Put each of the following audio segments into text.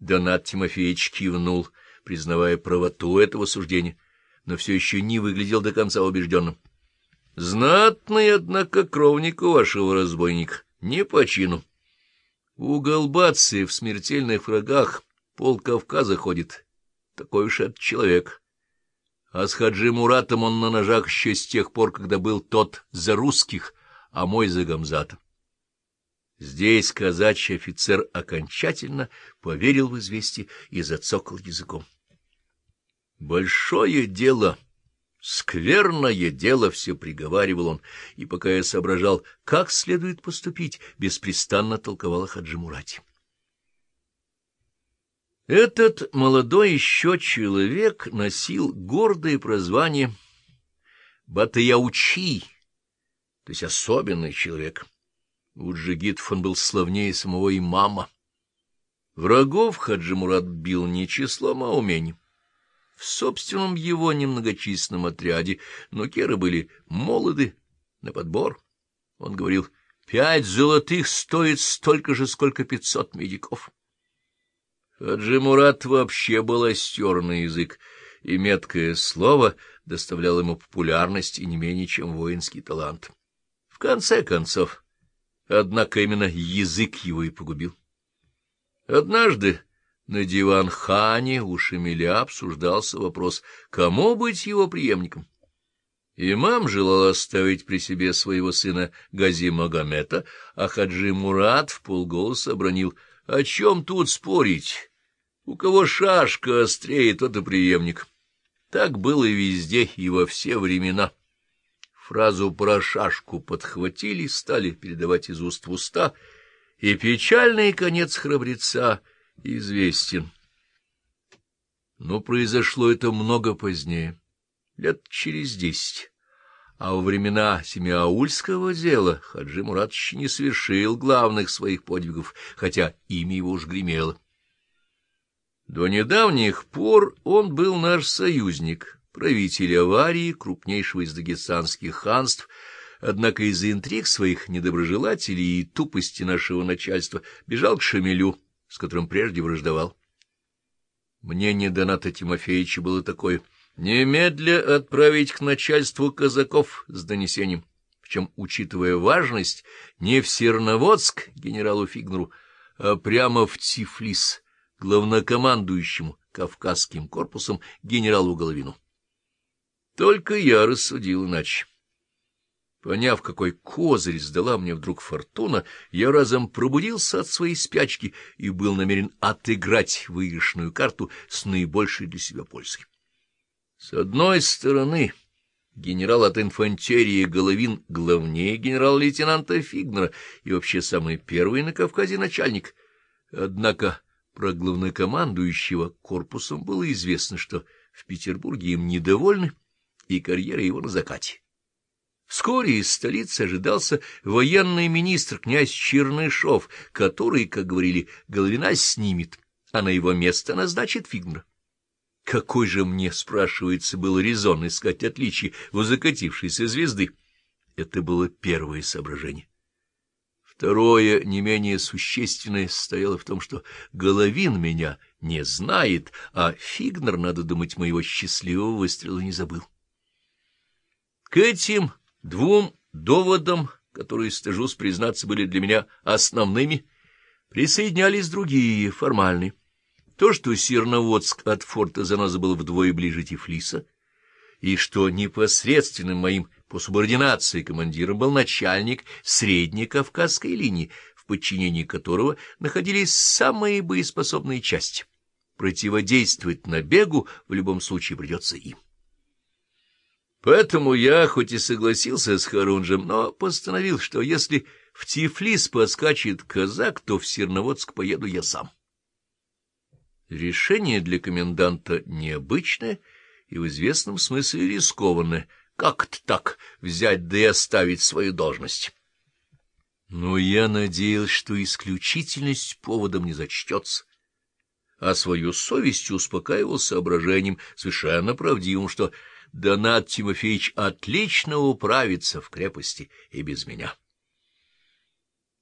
Донат Тимофеевич кивнул, признавая правоту этого суждения, но все еще не выглядел до конца убежденным. — Знатный, однако, кровник у вашего разбойника, не по чину. У Голбации в смертельных врагах пол Кавказа ходит, такой уж этот человек. А с Хаджи Муратом он на ножах еще с тех пор, когда был тот за русских, а мой за Гамзата. Здесь казачий офицер окончательно поверил в известие и зацокал языком. Большое дело, скверное дело, все приговаривал он, и пока я соображал, как следует поступить, беспрестанно толковал Хаджи Мурати. Этот молодой еще человек носил гордое прозвание Батаяучи, то есть особенный человек. У джигитов он был славнее самого имама. Врагов Хаджи Мурат бил не числом, а умением. В собственном его немногочисленном отряде нукеры были молоды, на подбор. Он говорил, пять золотых стоит столько же, сколько пятьсот медиков. Хаджи Мурат вообще был остер на язык, и меткое слово доставляло ему популярность и не менее, чем воинский талант. В конце концов, однако именно язык его и погубил. Однажды на диван-хане у Шамиля обсуждался вопрос, кому быть его преемником. Имам желал оставить при себе своего сына Гази Магомета, а Хаджи Мурат в полголоса обронил, о чем тут спорить? У кого шашка острее, тот и преемник. Так было и везде, и во все времена. Фразу про шашку подхватили, стали передавать из уст в уста, и печальный конец храбреца известен. Но произошло это много позднее, лет через десять. А во времена Семиаульского дела Хаджи Муратович не совершил главных своих подвигов, хотя имя его уж гремело. До недавних пор он был наш союзник, правитель аварии крупнейшего из дагестанских ханств, однако из-за интриг своих недоброжелателей и тупости нашего начальства бежал к Шамилю, с которым прежде враждовал. Мнение Доната Тимофеевича было такое — немедля отправить к начальству казаков с донесением, причем, учитывая важность, не в Серноводск генералу Фигнеру, а прямо в Тифлис — главнокомандующему Кавказским корпусом генералу Головину. Только я рассудил иначе. Поняв, какой козырь сдала мне вдруг фортуна, я разом пробудился от своей спячки и был намерен отыграть выигрышную карту с наибольшей для себя пользой. С одной стороны, генерал от инфантерии Головин главнее генерал-лейтенанта Фигнера и вообще самый первый на Кавказе начальник. Однако про главнокомандующего корпусом было известно, что в Петербурге им недовольны, и карьера его на закате. Вскоре из столицы ожидался военный министр князь Чернышов, который, как говорили, Головина снимет, а на его место назначит Фигнера. Какой же мне, спрашивается, был резон искать отличий у закатившейся звезды? Это было первое соображение. Второе, не менее существенное, состояло в том, что Головин меня не знает, а Фигнер, надо думать, моего счастливого выстрела не забыл. К этим двум доводам, которые, стыжусь признаться, были для меня основными, присоединялись другие, формальные. То, что Серноводск от форта Заноза был вдвое ближе Тифлиса, и что непосредственным моим по субординации командиром был начальник средней Кавказской линии, в подчинении которого находились самые боеспособные части. Противодействовать набегу в любом случае придется им. Поэтому я, хоть и согласился с Харунжем, но постановил, что если в Тифлис поскачет казак, то в Серноводск поеду я сам. Решение для коменданта необычное и в известном смысле рискованное, как-то так взять да и оставить свою должность. Но я надеялся, что исключительность поводом не зачтется, а свою совесть успокаивал соображением, совершенно правдивым, что Донат Тимофеевич отлично управится в крепости и без меня.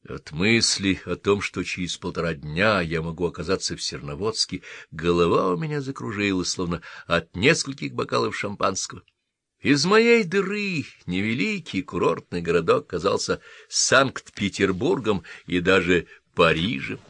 От мысли о том, что через полтора дня я могу оказаться в Серноводске, голова у меня закружилась, словно от нескольких бокалов шампанского. Из моей дыры невеликий курортный городок казался Санкт-Петербургом и даже Парижем.